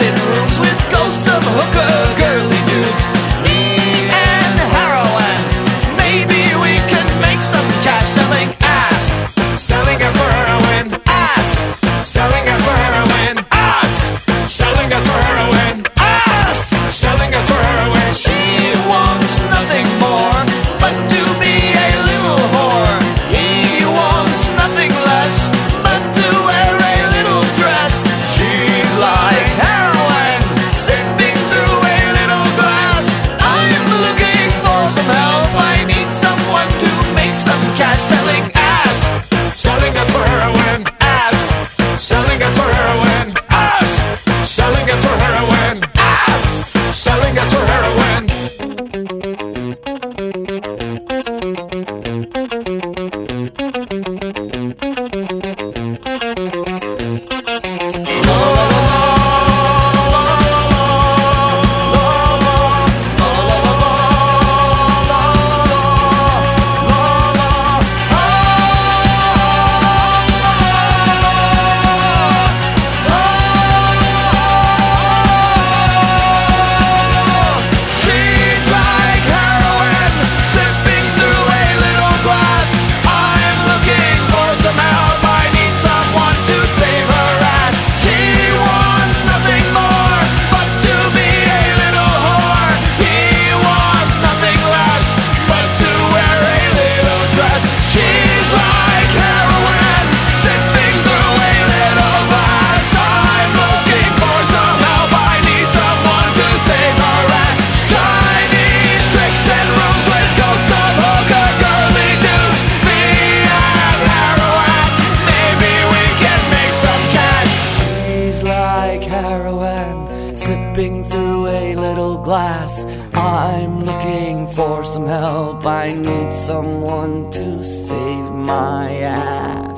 in rooms with ghosts of hookers. peeping through a little glass. I'm looking for some help. I need someone to save my ass.